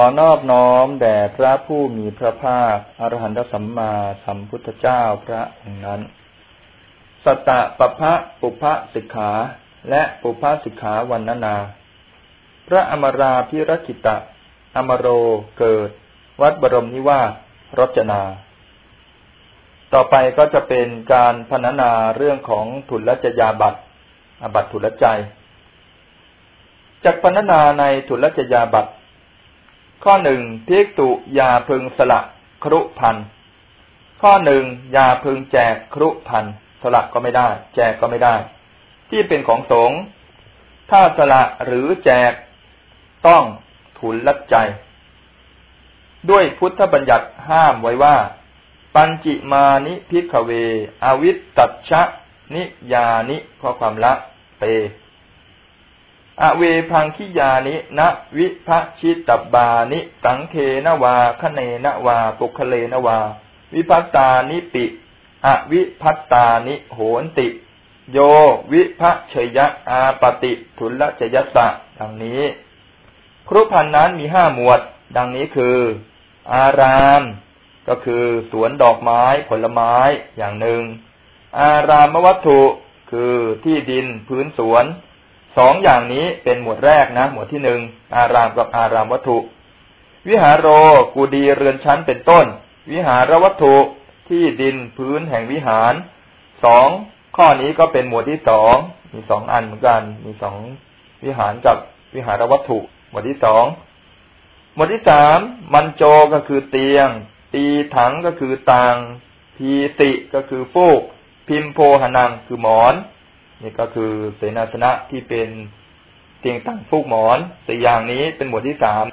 อนอบน้อมแด่พระผู้มีพระภาคอรหันตสัมมาสัมพุทธเจ้าพระองค์นั้น สตะปะพะปุพะสิกขา และปุพะสิกขาวันนา พระอมราพิรกิตะ อมโรเกิด วัดบรมนิวาสรจนา ต่อไปก็จะเป็นการพรรณนาเรื่องของทุลจยาบัตอบัตทุลใจจากพรรณนาในทุลจยาบัต ข้อหนึ่งพิกตุยาพึงสละครุพัน ข้อหนึ่งยาพึงแจกครุพัน สละก็ไม่ได้ แจกก็ไม่ได้ ที่เป็นของสงฆ์ถ้าสละหรือแจกต้องทุนลัดใจ ด้วยพุทธบัญญัติห้ามไว้ว่า ปัญจิมานิพิกเว อวิตตัชะนิยานิข้อความละเป อเวพังคิยานิณวิภชิตบานิ สังเคนวาคเนนวาปุคเลนวา วิพัตตานิปิอวิพัตตานิโหนติ โยวิภชยะอาปติทุลจยสะดังนี้ ครุพันนั้นมีห้าหมวด ดังนี้คือ อาราม ก็คือสวนดอกไม้ผลไม้อย่างหนึ่ง อารามวัตถุคือที่ดินพื้นสวน สองอย่างนี้เป็นหมวดแรกนะ หมวดที่หนึ่งอารามกับอารามวัตถุ วิหารโรกูดีเรือนชั้นเป็นต้น วิหารวัตถุที่ดินพื้นแห่งวิหารสองข้อนี้ก็เป็นหมวดที่สองมีสองอันเหมือนกัน มีสองวิหารกับวิหารวัตถุ หมวดที่สองหมวดที่สามมันโจก็คือเตียง ตีถังก็คือตังพีติก็คือฟูก พิมโพหนังคือหมอน นี่ก็คือเสนาสนะที่เป็นเตียงตั้งฟูกหมอนสี่อย่างนี้เป็นหมวดที่สาม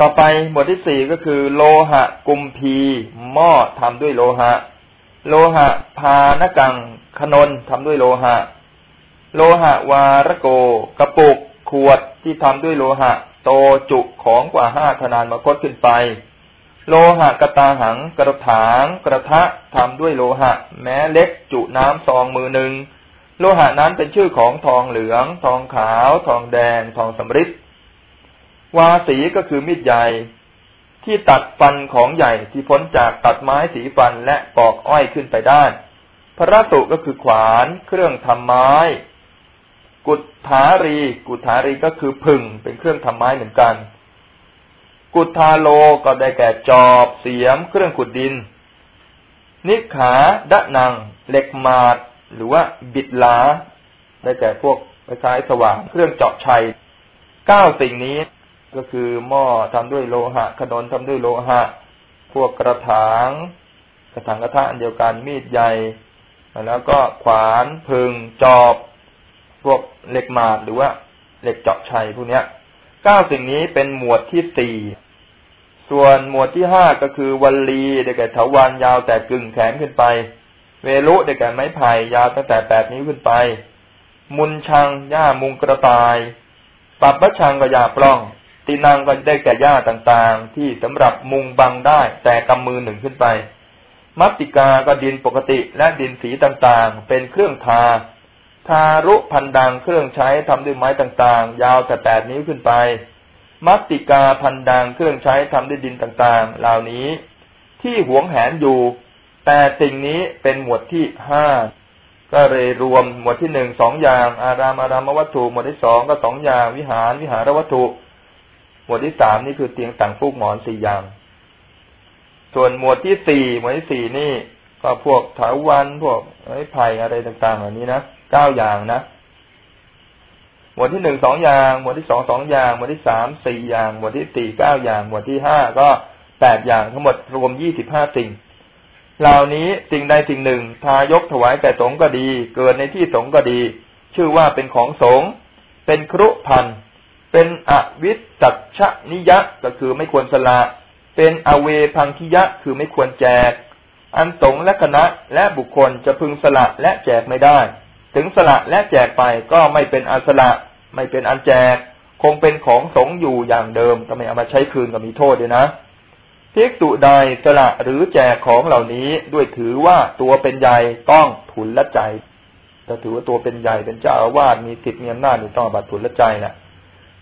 ต่อไปหมวดที่สี่ก็คือ โลหะกุมพีหม้อทำด้วยโลหะ โลหะพานกังขนนทำด้วยโลหะ โลหะวารโก กระปุกขวดที่ทำด้วยโลหะ โตจุของกว่าห้าธนานมาคตขึ้นไป โลหะกตาหังกระถางกระทะทำด้วยโลหะ แม้เล็กจุน้ำซองมือหนึ่งโลหะนั้นเป็นชื่อของทองเหลือง ทองขาว ทองแดง ทองสำริดวาสีก็คือมีดใหญ่ ที่ตัดฟันของใหญ่ที่พ้นจากตัดไม้สีฟันและปอกอ้อยขึ้นไปได้พระสุก็คือขวาน เครื่องทำไม้ กุฏฐารี กุฏฐารีก็คือผึ่งเป็นเครื่องทำไม้เหมือนกัน กุทาโลก็ได้แก่จอบเสียมเครื่องขุดดิน นิขาดะนัง เหล็กมาด หรือว่าบิดลา ได้แก่พวกคล้ายสว่างเครื่องเจาะชัยเก้าสิ่งนี้ก็คือหม้อทำด้วยโลหะ ขนนทำด้วยโลหะ พวกกระถาง กระถางกระทะอันเดียวกันมีดใหญ่แล้วก็ขวานพึงจอบ พวกเหล็กมาดหรือว่าเหล็กเจาะชัยพวกนี้เก้าสิ่งนี้เป็นหมวดที่สี่ ส่วนหมวดที่ห้าก็คือวัลลีได้แก่เถาวันยาวแต่กึ่งแขนขึ้นไป เวลุได้แก่ไม้ไผ่ยาวตั้งแต่แปดนิ้วขึ้นไป มุนชังหญ้ามุงกระต่ายปับพะชังก็ยาปล้อง ตีนางก็ได้แก่หญ้าต่างๆ ที่สำหรับมุงบังได้แต่กำมือหนึ่งขึ้นไป มัตติกาก็ดินปกติและดินสีต่างๆ เป็นเครื่องทา ทารุพันดังเครื่องใช้ทำด้วยไม้ต่างๆ ยาวแต่แปดนิ้วขึ้นไป มัตติกาพันดังเครื่องใช้ทำด้วยดินต่างๆ เหล่านี้ ที่หวงแหนอยู่ แต่สิ่งนี้เป็นหมวดที่ห้าก็เลยรวมหมวดที่หนึ่งสองอย่าง อารามอารามวัตถุ หมวดที่สองก็สองอย่าง วิหารวิหารวัตถุ หมวดที่สามนี่คือเตียงต่างฟูกหมอนสี่อย่าง ส่วนหมวดที่สี่หมวดที่สี่นี่ ก็พวกถาวันพวกไม้ไผ่อะไรต่างๆเหล่านี้นะเก้าอย่างนะ หมวดที่หนึ่งสองอย่าง หมวดที่สองสองอย่าง หมวดที่สามสี่อย่าง หมวดที่สี่เก้าอย่าง หมวดที่ห้าก็แปดอย่างทั้งหมดรวมยี่สิบห้าสิ่ง เหล่านี้สิ่งใดสิ่งหนึ่ง ทายกถวายแก่สงก็ดี เกิดในที่สงก็ดี ชื่อว่าเป็นของสงเป็นครุพัน เป็นอวิสัชนิยะก็คือไม่ควรสละ เป็นอเวพังคิยะคือไม่ควรแจก อันสงและคณะและบุคคลจะพึงสละและแจกไม่ได้ ถึงสละและแจกไปก็ไม่เป็นอัสละ ไม่เป็นอันแจก คงเป็นของสงอยู่อย่างเดิมทำไมเอามาใช้คืนก็มีโทษด้วยนะภิกษุใดสละหรือแจกของเหล่านี้ด้วยถือว่าตัวเป็นใหญ่ต้องทุนละใจถ้าถือว่าตัวเป็นใหญ่เป็นเจ้าอาวาสมีสิทธิ์มีอำนาจต้องบัตรทุนละใจนะ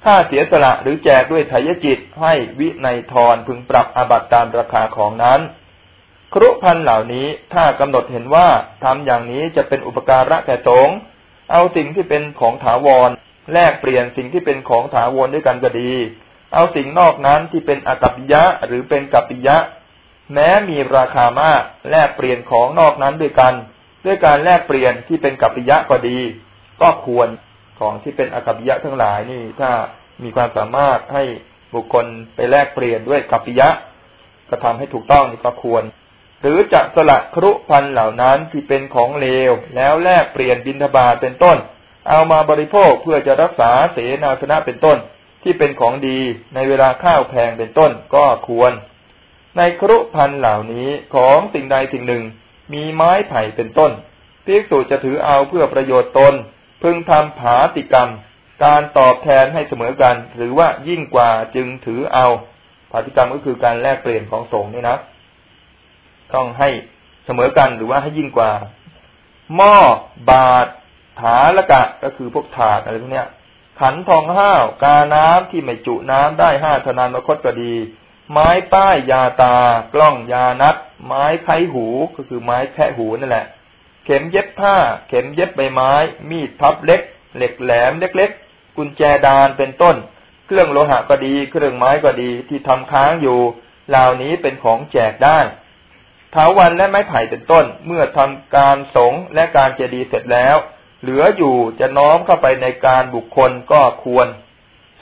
ถ้าเสียสละหรือแจกด้วยไถยจิตให้วิในทรพึงปรับอาบัติตามราคาของนั้น ครุพันเหล่านี้ถ้ากำหนดเห็นว่าทำอย่างนี้จะเป็นอุปการะแก่สงเอาสิ่งที่เป็นของถาวร แลกเปลี่ยนสิ่งที่เป็นของถาวรด้วยกันก็ดี เอาสิ่งนอกนั้นที่เป็นอกัปปิยะหรือเป็นกัปปิยะ แม้มีราคามากแลกเปลี่ยนของนอกนั้นด้วยกัน ด้วยการแลกเปลี่ยนที่เป็นกัปปิยะก็ดี ก็ควรของที่เป็นอกัปปิยะทั้งหลายนี่ ถ้ามีความสามารถให้บุคคลไปแลกเปลี่ยนด้วยกัปปิยะก็ทำให้ถูกต้องนี่ก็ควร หรือจะสละครุพันเหล่านั้นที่เป็นของเลวแล้วแลกเปลี่ยนบินทบาทเป็นต้น เอามาบริโภคเพื่อจะรักษาเสนาสนะเป็นต้น ที่เป็นของดีในเวลาข้าวแพงเป็นต้นก็ควร ในครุพันเหล่านี้ของสิ่งใดสิ่งหนึ่ง มีไม้ไผ่เป็นต้นภิกษุจะถือเอาเพื่อประโยชน์ตน พึงทำผาติกรรม การตอบแทนให้เสมอกัน หรือว่ายิ่งกว่าจึงถือเอาผาติกรรมก็คือการแลกเปลี่ยนของสงฆ์นี่นะ ต้องให้เสมอกันหรือว่าให้ยิ่งกว่า หม้อบาท ถาละกะก็คือพวกถาดอะไรพวกเนี้ย ขันทองห้าวกาน้ำที่ไม่จุน้ำได้ห้าธนานมคตก็ดี ไม้ป้ายยาตากล้องยานัดไม้ไผ่หูก็คือไม้แคะหูนั่นแหละ เข็มเย็บผ้า เข็มเย็บใบไม้ มีดพับเล็ก เหล็กแหลมเล็กๆ กุญแจดานเป็นต้น เครื่องโลหะก็ดี เครื่องไม้ก็ดีที่ทำค้างอยู่เหล่านี้เป็นของแจกได้เถาวันและไม้ไผ่เป็นต้น เมื่อทำการสงและการเจดีย์เสร็จแล้ว เหลืออยู่จะน้อมเข้าไปในการบุคคลก็ควร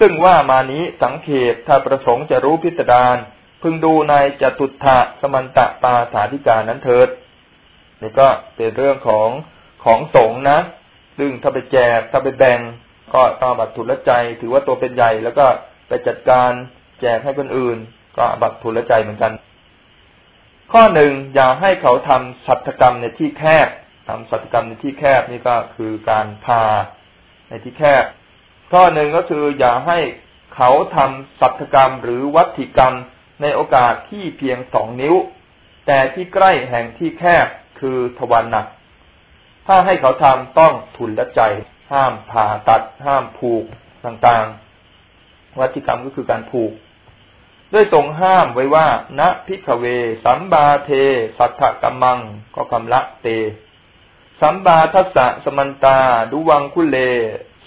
ซึ่งว่ามานี้สังเขปถ้าประสงค์จะรู้พิสดารพึงดูในจตุถะสมันตะปาสาธิกานั้นเถิดนี่ก็เป็นเรื่องของของสงนะ ซึ่งถ้าไปแจกถ้าไปแบ่ง ก็ต้องบัตรทุนละใจ ถือว่าตัวเป็นใหญ่แล้วก็ไปจัดการแจกให้คนอื่น ก็บัตรทุนละใจเหมือนกัน ข้อหนึ่งอย่าให้เขาทำสัตกรรมในที่แคบ ทำสัตกรรมในที่แคบนี่ก็คือการพาในที่แคบ ข้อหนึ่งก็คืออย่าให้เขาทำสัตกรรมหรือวัตถิกรรมในโอกาสที่เพียงสองนิ้ว แต่ที่ใกล้แห่งที่แคบคือทวารหนัก ถ้าให้เขาทำต้องทุนละใจ ห้ามผ่าตัด ห้ามผูกต่างๆ วัตถิกรรมก็คือการผูกด้วยทรงห้ามไว้ว่าณพิกเว สัมบาเท สัทธกรรมัง ก็กำละเต สัมบาทัสสะสมันตา ดุวังคุเล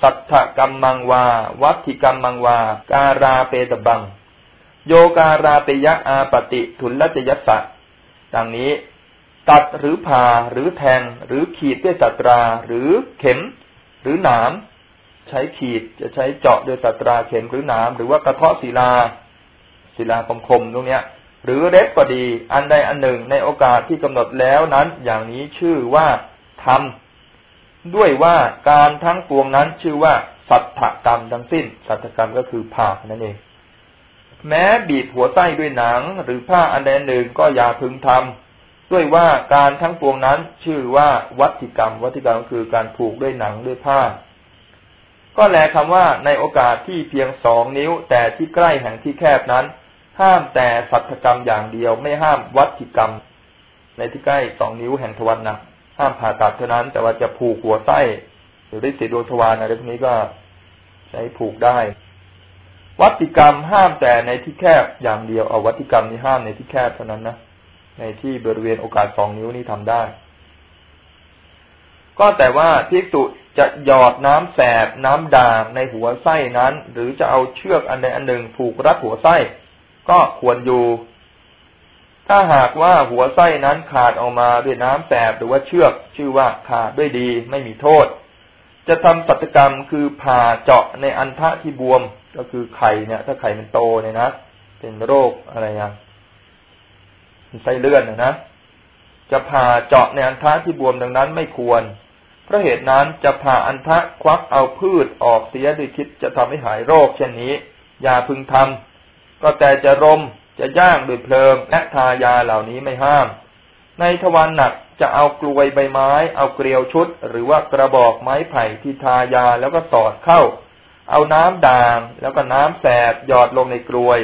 สัทธกรรมมังวา วัตถิกรรมมังวา การาเปตบัง โยการาเปยะอาปติทุลจยัสสะดังนี้ ตัดหรือผ่าหรือแทง หรือขีดด้วยสัตรา หรือเข็ม หรือหนาม ใช้ขีดจะใช้เจาะด้วยสัตราเข็มหรือหนาม หรือว่ากระเทาะศิลา ศิลาคมคมตรงเนี้ยหรือเล็บก็ดี อันใดอันหนึ่งในโอกาสที่กำหนดแล้วนั้น อย่างนี้ชื่อว่า ทำด้วยว่าการทั้งปวงนั้นชื่อว่าสัตถกรรมทั้งสิ้น สัตถกรรมก็คือผ่านั่นเอง แม้บีบหัวไส้ด้วยหนัง หรือผ้าอันใดหนึ่งก็อย่าพึงทำด้วยว่าการทั้งปวงนั้นชื่อว่าวัติกรรม วัติกรรมก็คือการผูกด้วยหนังด้วยผ้า ก็แลคำว่าในโอกาสที่เพียงสองนิ้ว แต่ที่ใกล้แห่งที่แคบนั้น ห้ามแต่สัตถกรรมอย่างเดียวไม่ห้ามวัติกรรม ในที่ใกล้สองนิ้วแห่งทวันนะ ห้ามผ่าตัดเท่านั้น แต่ว่าจะผูกหัวไส้หรือได้สีดวงทวารอะไรพวกนี้ก็ใช้ผูกได้ วัติกรรมห้ามแต่ในที่แคบอย่างเดียวเอาวัติกรรมนี้ห้ามในที่แคบเท่านั้นนะในที่บริเวณโอกาสสองนิ้วนี้ทำได้ ก็แต่ว่าพิกษุจะหยอดน้ำแสบน้ำด่างในหัวไส้นั้น หรือจะเอาเชือกอันใดอันหนึ่งผูกรัดหัวไส้ ก็ควรอยู่ ถ้าหากว่าหัวไส้นั้นขาดออกมาด้วยน้ำแสบหรือว่าเชือก ชื่อว่าขาดด้วยดีไม่มีโทษ จะทำสัตกรรมคือผ่าเจาะในอันทะที่บวมก็คือไข่เนี่ย ถ้าไข่มันโตเนี่ยนะเป็นโรคอะไรอย่างไส้เลื่อนนะนะจะผ่าเจาะในอันทะที่บวมดังนั้นไม่ควร เพราะเหตุนั้นจะผ่าอันทะควักเอาพืชออกเสียด้วยคิดจะทำให้หายโรคเช่นนี้ อย่าพึงทำก็แต่จะรม จะย่างด้วยเพลิงและทายาเหล่านี้ไม่ห้าม ในทวารหนักจะเอากลวยใบไม้ เอาเกลียวชุด หรือว่ากระบอกไม้ไผ่ที่ทายาแล้วก็สอดเข้า เอาน้ำด่างแล้วก็น้ำแสบหยอดลงในกลวย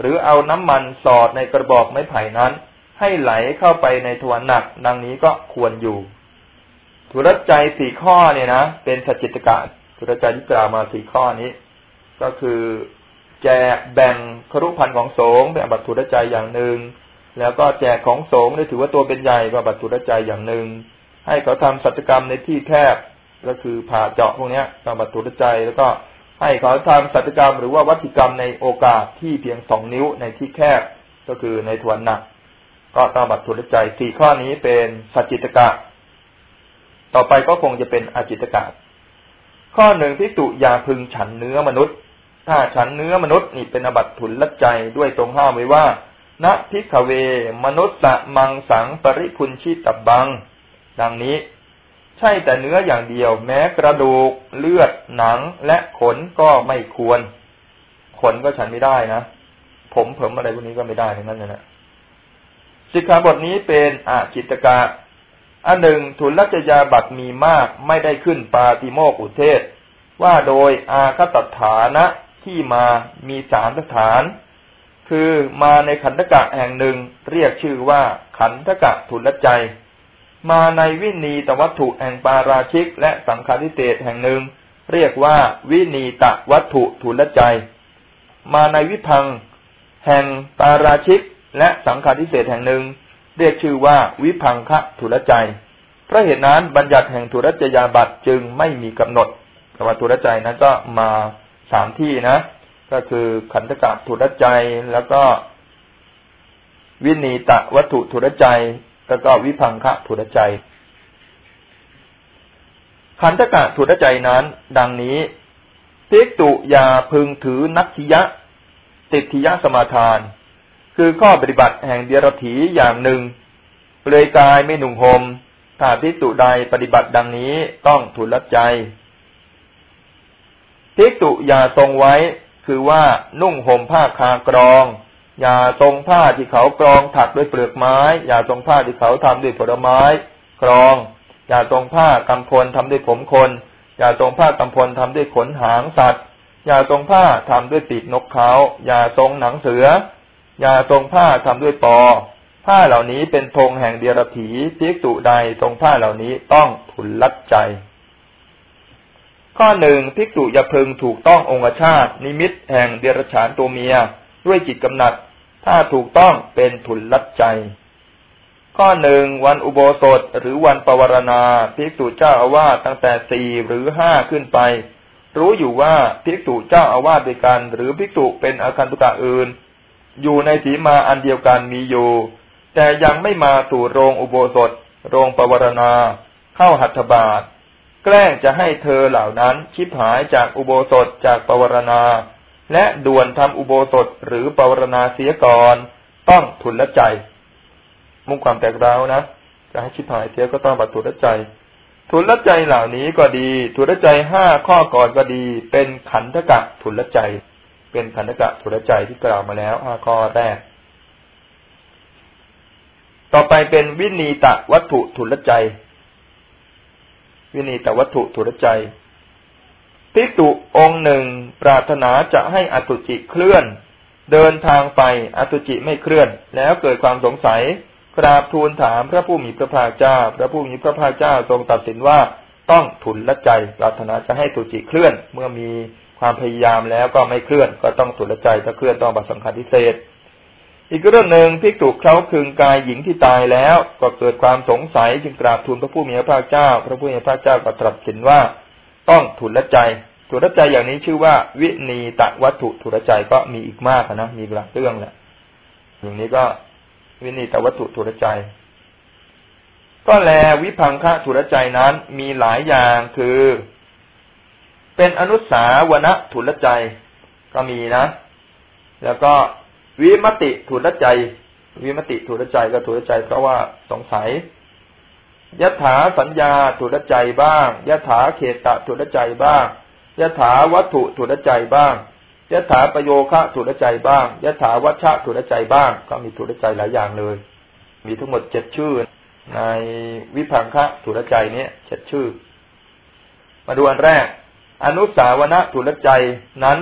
หรือเอาน้ำมันสอดในกระบอกไม้ไผ่นั้น ให้ไหลเข้าไปในทวารหนักดังนี้ก็ควรอยู่ธุรใจสี่ข้อเนี่ยนะเป็นสจจิตกะธุรใจที่กล่าวมาสี่ข้อนี้ ก็คือ แจกแบ่งครุพันธ์ของสงฆ์เป็นอบัตถุรใจอย่างหนึ่ง แล้วก็แจกของสงฆ์ได้ถือว่าตัวเป็นใหญ่ก็บัตถุรใจอย่างหนึ่ง ให้เขาทำสัจกรรมในที่แคบก็คือผ่าเจาะพวกนี้ก็บัตถุรใจแล้วก็ให้เขาทำสัจกรรมหรือว่าวัติกรรมในโอกาสที่เพียงสองนิ้วในที่แคบก็คือในทวนหนัก ก็ต้องบัตรถุรใจสี่ข้อนี้เป็นสัจจิตกะ ต่อไปก็คงจะเป็นอาจิตกะ ข้อหนึ่งที่ตุยาพึงฉันเนื้อมนุษย์ ถ้าฉันเนื้อมนุษย์นี่เป็นอบัตทุลใจด้วยตรงห้าไว้ว่าณพิกเว มนุษย์ะมังสังปริพุนชิตบัง ดังนี้ ใช่แต่เนื้ออย่างเดียว แม้กระดูก เลือดหนังและขนก็ไม่ควร ขนก็ฉันไม่ได้นะ ผมเผมอะไรพวกนี้ก็ไม่ได้ทั้งนั้นนะสิกขาบทนี้เป็นอาจิตกะอันหนึ่งทุลจยาบัตมีมากไม่ได้ขึ้นปาติโมกุเทศ ว่าโดยอาคตฐานะ ที่มามีสามสถาน คือมาในขันธกะแห่งหนึ่งเรียกชื่อว่าขันธกะทุลใจ มาในวินีตวัตถุแห่งปาราชิก และสังฆาทิเศแห่งหนึ่ง เรียกว่าวินีตวัตถุทุลใจ มาในวิพัง แห่งปาราชิก และสังฆาทิเศษแห่งหนึ่ง เรียกชื่อว่าวิพังคะทุลใจเพราะเหตุนั้นบัญญัติแห่งทุรจยาบัตจึงไม่มีกำหนดคำว่าทุรใจนั้นก็มา สามที่นะ ก็คือขันธกะถุรใจแล้วก็ วินีตะวัตถุถุรใจ แล้วก็วิพังคะถุรใจ ขันธกะถุรใจนั้น ดังนี้พิกตุยาพึงถือนักทิยะ ติทิยะสมาทาน คือข้อปฏิบัติแห่งเดียรถีอย่างหนึ่งเปลยกายไม่หนุ่งหมถ้าพิกตุใดปฏิบัติดังนี้ต้องถุรใจ ภิกษุอย่าทรงไว้ คือว่านุ่งห่มผ้าคากรอง อย่าทรงผ้าที่เขากรองถักด้วยเปลือกไม้ อย่าทรงผ้าที่เขาทำด้วยผลไม้ กรอง อย่าทรงผ้ากำพลทำด้วยผมคน อย่าทรงผ้ากำพลทำด้วยขนหางสัตว์ อย่าทรงผ้าทำด้วยปีกนกเขา อย่าทรงหนังเสือ อย่าทรงผ้าทำด้วยปอ ผ้าเหล่านี้เป็นธงแห่งเดียรถีภิกษุใดทรงผ้าเหล่านี้ต้องทุนลัดใจ ข้อหนึ่งภิกษุอย่าพึงถูกต้ององคชาตินิมิตแห่งเดรัจฉานตัวเมีย ด้วยจิตกำหนัด ถ้าถูกต้องเป็นทุนลัดใจ ข้อหนึ่งวันอุโบสถหรือวันปวารณาภิกษุเจ้าอาวาสตั้งแต่สี่หรือห้าขึ้นไป รู้อยู่ว่าภิกษุเจ้าอาวาสด้วยกัน หรือภิกษุเป็นอาคันตุกะอื่น อยู่ในสีมาอันเดียวกันมีอยู่ แต่ยังไม่มาสู่โรงอุโบสถ โรงปวารณา เข้าหัตถบาท แกล้งจะให้เธอเหล่านั้นชิบหายจากอุโบสถจากปวารณา และด่วนทำอุโบสถหรือปวารณาเสียก่อนต้องทุนละใจ มุ่งความแตกร้าวนะจะให้ชิบหายเสียก็ต้องบัตรทุนละใจ ทุนละใจเหล่านี้ก็ดี ทุนละใจห้าข้อก่อนก็ดี เป็นขันธกะทุนละใจ เป็นขันธกะทุนละใจที่กล่าวมาแล้วห้าข้อแรก ต่อไปเป็นวินีตะวัตถุทุนละใจ วินีตวัตถุถุรใจภิกษุองค์หนึ่งปรารถนาจะให้อสุจิเคลื่อน เดินทางไปอสุจิไม่เคลื่อน แล้วเกิดความสงสัย กราบทูลถามพระผู้มีพระภาคเจ้า พระผู้มีพระภาคเจ้าทรงตัดสินว่าต้องทุนละใจ ปรารถนาจะให้สุจิเคลื่อน เมื่อมีความพยายามแล้วก็ไม่เคลื่อน ก็ต้องทุนละใจถ้าเคลื่อนต้องบัตรสำคัญพิเศษ อีกเรื่องหนึ่งพิกตุเขาพึงกายหญิงที่ตายแล้ว ก็เกิดความสงสัยจึงกราบทูลพระผู้มีพระภาคเจ้า พระผู้มีพระภาคเจ้าก็ตรัสสินว่า ต้องทุนละใจทุนละใจอย่างนี้ชื่อว่าวินีตะวัตถุทุนละใจก็มีอีกมากนะมีหลายเรื่องแหละอย่างนี้ก็วินีตะวัตถุทุนละใจ ก็แลวิพังคะทุนละใจนั้นมีหลายอย่างคือ เป็นอนุสาวณทุนละใจก็มีนะ แล้วก็ วิมติถุนใจ วิมติถุนใจก็ถุนใจเพราะว่าสงสัยยถาสัญญาถุนใจบ้างยถาเขตะถุนใจบ้างยถาวัตถุถุนใจบ้างยถาประโยคะถุนใจบ้างยถาวัชะถุนใจบ้าง ก็มีถุนใจหลายอย่างเลย มีทั้งหมดเจ็ดชื่อ ในวิพังคะถุนใจเนี้ยเจ็ดชื่อ มาดูอันแรก อนุสาวณถุนใจนั้น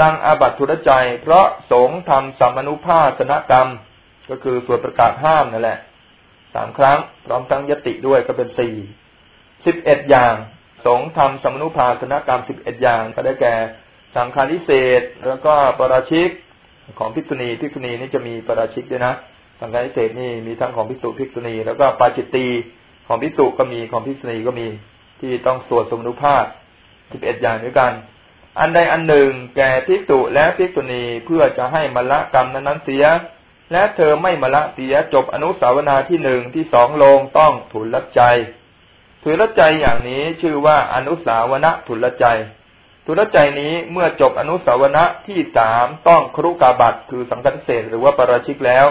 ดังอาบัตทุรใจ เพราะสงทำสัมมนุภาสนกรรม ก็คือสวดประกาศห้ามนั่นแหละสามครั้ง พร้อมทั้งยติด้วยก็เป็นสี่สิบเอ็ดอย่างสงทำสัมมนุภาสนกรรมสิบเอ็ดอย่าง ก็ได้แก่สังฆาริเศษแล้วก็ปราชิกของพิษุณีพิษุณีนี่จะมีปราชิกด้วยนะสังฆาริเศษนี่มีทั้งของพิษุพิษุณี แล้วก็ปาจิตตีของพิษุก็มีของพิษุณีก็มีที่ต้องสวดสมนุภาพสิบเอ็ดอย่างด้วยกัน อันใดอันหนึ่งแก่พิษุและพิษุณีเพื่อจะให้มละกรรมนั้นเสีย และเธอไม่มละเสียจบอนุสาวนาที่หนึ่งที่สองลงต้องถุนละใจถุนละใจอย่างนี้ชื่อว่าอนุสาวนะถุนละใจถุนละใจนี้เมื่อจบอนุสาวนะที่สามต้องครุกาบัตคือสังกัดเศษหรือว่าปราชิกแล้ว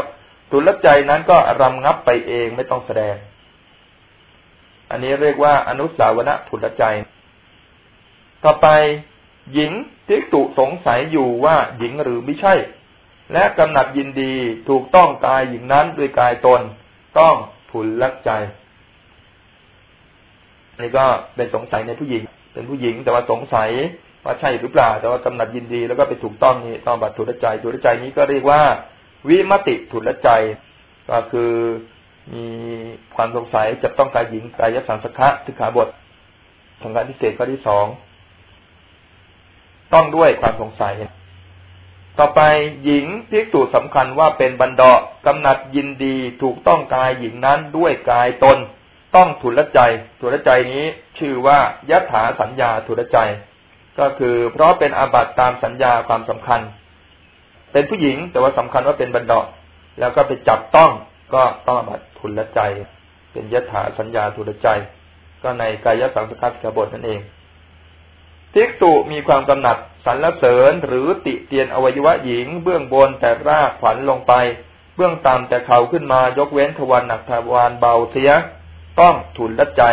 ถุนละใจนั้นก็รำงับไปเองไม่ต้องแสดง อันนี้เรียกว่าอนุสาวนะถุนละใจ ต่อไป หญิงที่ตุสงสัยอยู่ว่าหญิงหรือไม่ใช่ และกำหนัดยินดีถูกต้องกายหญิงนั้นด้วยกายตน ต้องผุนลักใจนี่ก็เป็นสงสัยในผู้หญิง เป็นผู้หญิงแต่ว่าสงสัยว่าใช่หรือเปล่า แต่ว่ากำหนัดยินดีแล้วก็ไปถูกต้องนี่ต้องบัตรถุลใจถุลใจนี้ก็เรียกว่าวิมติถุลใจ ก็คือมีความสงสัยจะต้องกายหญิงกายสังสคะสิกขาบททางการพิเศษข้อที่สอง ต้องด้วยความสงสัย ต่อไปหญิงพิกตุสำคัญว่าเป็นบันดากำหนัดยินดีถูกต้องกายหญิงนั้นด้วยกายตน ต้องทุลใจทุลใจนี้ชื่อว่ายถาสัญญาทุลใจ ก็คือเพราะเป็นอาบัติตามสัญญาความสำคัญ เป็นผู้หญิงแต่ว่าสำคัญว่าเป็นบันดาแล้วก็ไปจับต้องก็ต้องอาบัติทุลใจ เป็นยถาสัญญาทุลใจ ก็ในกายสังสกัดกบฏนั่นเอง ภิกษุมีความกำหนัดสรรเสริญหรือติเตียนอวัยวะหญิง เบื้องบนแต่รากขวัญลงไป เบื้องต่ำแต่เข่าขึ้นมายกเว้นทวารหนักทวารเบาเสีย ต้องทุนละใจ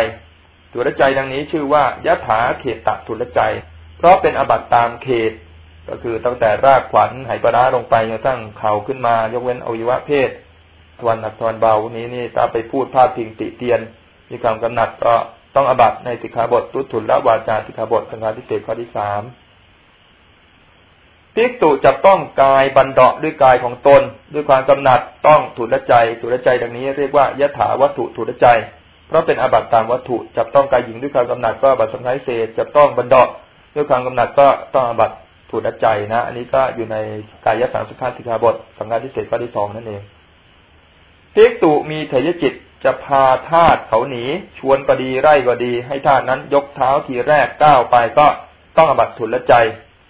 ทุนละใจดังนี้ชื่อว่ายะถาเขตตะทุนละใจ เพราะเป็นอบัตตามเขต ก็คือตั้งแต่รากขวัญไหปราลงไปจนกระทั่งเข่าขึ้นมายกเว้นอวัยวะเพศทวารหนักทวารเบานี้นี่ถ้าไปพูดพาดพิงติเตียน มีความกำหนัดก็ ต้องอบัตในสิกขาบทตุตุลละวาจาสิกขาบทสังฆาทิเศษข้อที่สามภิกษุจะต้องกายบันดาด้วยกายของตน ด้วยความกำหนัดต้องถุนละใจถุนละใจดังนี้เรียกว่ายถาวัตถุถุนละใจ เพราะเป็นอาบัตตามวัตถุจับต้องกายหญิงด้วยความกำหนัดก็บัตสังฆาทิเศษจับต้องบันดาด้วยความกำหนัดก็ต้องอาบัตถุนละใจนะ อันนี้ก็อยู่ในกายสังสุขาสิกขาบทสังฆาทิเศษข้อที่สองนั่นเองภิกษุมีเถยจิต จะพาทาตเขาหนี ชวนก็ดีไร่ก็ดี ให้ทาตนั้นยกเท้าทีแรกก้าวไปก็ต้องอบัตถุลใจ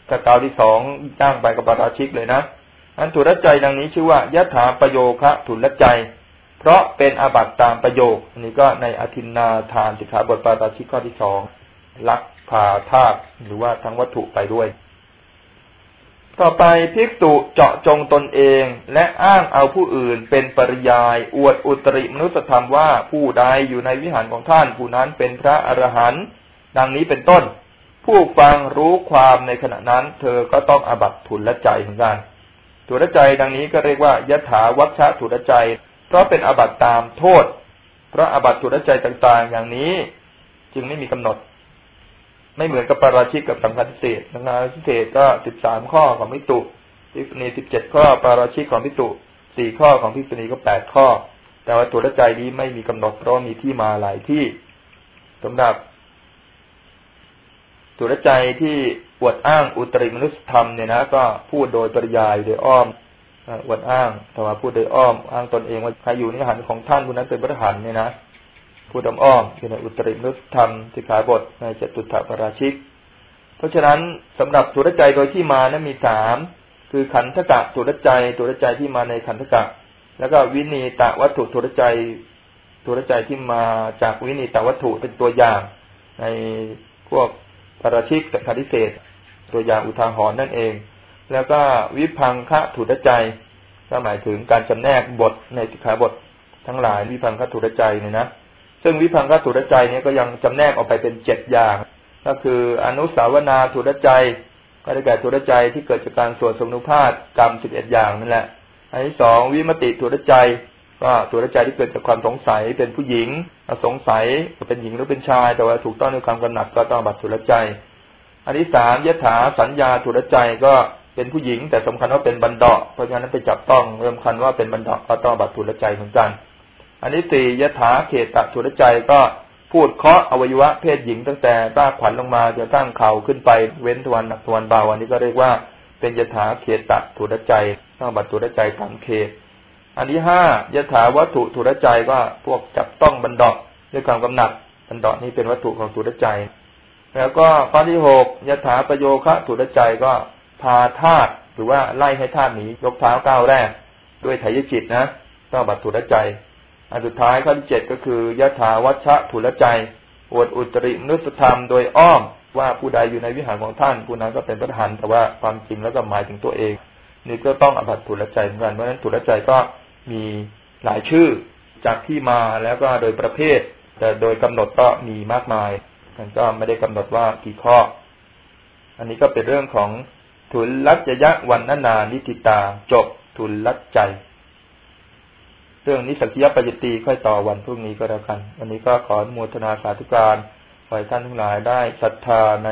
ถ้าก้าวที่สองจ้างไปกับปาราชิกเลยนะอันถุลใจดังนี้ชื่อว่ายะถาประโยคะถุลใจ เพราะเป็นอบัตตามประโยคอันนี้ก็ในอธินนาทานสิกขาบทปาราชิกข้อที่สองลักพาธาตุหรือว่าทั้งวัตถุไปด้วย ต่อไปภิกษุเจาะจงตนเองและอ้างเอาผู้อื่นเป็นปริยาย อวดอุตริมนุสธรรมว่าผู้ใดอยู่ในวิหารของท่านผู้นั้นเป็นพระอรหันต์ดังนี้เป็นต้น ผู้ฟังรู้ความในขณะนั้น เธอก็ต้องอบัตทุนละใจเหมือนกันทุนละใจดังนี้ก็เรียกว่ายถาวัชทุนละใจ เพราะเป็นอบัตตามโทษ เพราะอบัตทุนละใจต่างๆ อย่างนี้ จึงไม่มีกำหนด ไม่เหมือนกับปาราชิกกับสังฆทิเศษสังฆทิเศษก็สิบสามข้อของพิจุพิษณีสิบเจ็ดข้อ ปาราชิกของพิจุสี่ข้อของพิษณีก็แปดข้อ แต่ว่าตัวละใจนี้ไม่มีกำหนดเพราะมีที่มาหลายที่สำหรับตัวละใจที่อวดอ้างอุตริมนุสธรรมเนี่ยนะก็พูดโดยปริยายโดยอ้อมอวดอ้างแต่ว่าพูดโดยอ้อม อ้างตนเองว่าใครอยู่ในหันของท่านคนนั้นเป็นพระหันเนี่ยนะ พูดอ้อมอยู่ในอุตริมุสธรรมสิกขาบทในจตุถปราชิก เพราะฉะนั้นสำหรับสุรใจโดยที่มานั้นมีสามคือขันธกะสุรใจสุรใจที่มาในขันธกะ แล้วก็วินีตะวัตถุสุรใจสุรใจที่มาจากวินีตะวัตถุเป็นตัวอย่าง ในพวกปราชิกสังฆาทิเศษตัวอย่างอุทาหรณ์นั่นเอง แล้วก็วิพังคะถุรใจก็หมายถึงการจำแนกบทในสิกขาบท ทั้งหลายวิพังคะถุรใจเนี่ยนะ ซึ่งวิพังคถุรใจนี้ก็ยังจำแนกออกไปเป็นเจ็ดอย่าง ก็คืออนุสาวนาถุรใจก็ได้แก่ถุรใจที่เกิดจากการสวดสมนุภาพกรรมสิบเอ็ดอย่างนั่นแหละ อันที่สองวิมติถุรใจก็ถุรใจที่เกิดจากความสงสัยเป็นผู้หญิงสงสัยจะเป็นหญิงหรือเป็นชาย แต่ว่าถูกต้องในความกำหนัดก็ต้องบัตรถุรใจ อันที่สามยถาสัญญาถุรใจก็เป็นผู้หญิง แต่สำคัญว่าเป็นบันดาเพราะฉะนั้นไปจับต้องเริ่มคันว่าเป็นบันดาก็ต้องบัตรถุรใจเหมือนกัน อันนี้สี่ยถาเขตตะสุรใจก็พูดเคาะอวัยวะเพศหญิงตั้งแต่ต้าขวัญลงมาจะตั้งเข่าขึ้นไปเว้นทวันหนักทวันเบาอันนี้ก็เรียกว่าเป็นยถาเขตตะถุรใจต้องบัตรถุรใจตามเขต อันที่ห้ายถาวัตถุถุรใจก็พวกจับต้องบันดาด้วยความกำหนัดบันดานี้เป็นวัตถุของถุรใจ แล้วก็ข้อที่หกยถาประโยคะถุรใจก็พาธาตุหรือว่าไล่ให้ธาตุหนียกเท้าก้าวแรก ด้วยไถยจิตนะต้องบัตรถุรใจ อันสุดท้ายข้อที่เจ็ดก็คือยถาวัชะถุรใจอวดอุตริมนุสธรรมโดยอ้อมว่าผู้ใดอยู่ในวิหารของท่านผู้นั้นก็เป็นพระทานแต่ว่าความจริงแล้วก็หมายถึงตัวเอง นี่ก็ต้องอภัตถุลใจเหมือนกันเพราะฉะนั้นถุลใจก็มีหลายชื่อจากที่มาแล้วก็โดยประเภท แต่โดยกำหนดก็มีมากมายมันก็ไม่ได้กำหนดว่ากี่ข้อ อันนี้ก็เป็นเรื่องของทุลลัจยะวันนานานิติตา จบทุลลัจใจ เรื่องนี้สักยปยตีค่อยต่อวันพรุ่งนี้ก็แล้วกัน วันนี้ก็ขออนุโมทนาสาธุการขอให้ท่านทั้งหลายได้ศรัทธาใน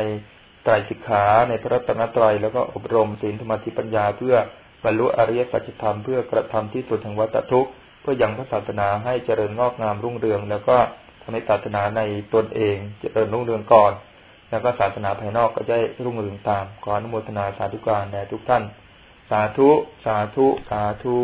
ไตรสิกขาในพระรัตนตรัยแล้วก็อบรมศีลธรรมธิปัญญา เพื่อบรรลุอริยสัจธรรมเพื่อกระทำที่สุดแห่งวัฏทุกข์เพื่อยังพระศาสนาให้เจริญงอกงามรุ่งเรือง แล้วก็ทำให้ศาสนาในตนเองเจริญรุ่งเรืองก่อน แล้วก็ศาสนาภายนอกก็จะรุ่งเรืองตาม ขออนุโมทนาสาธุการแด่ทุกท่าน สาธุ สาธุ สาธุ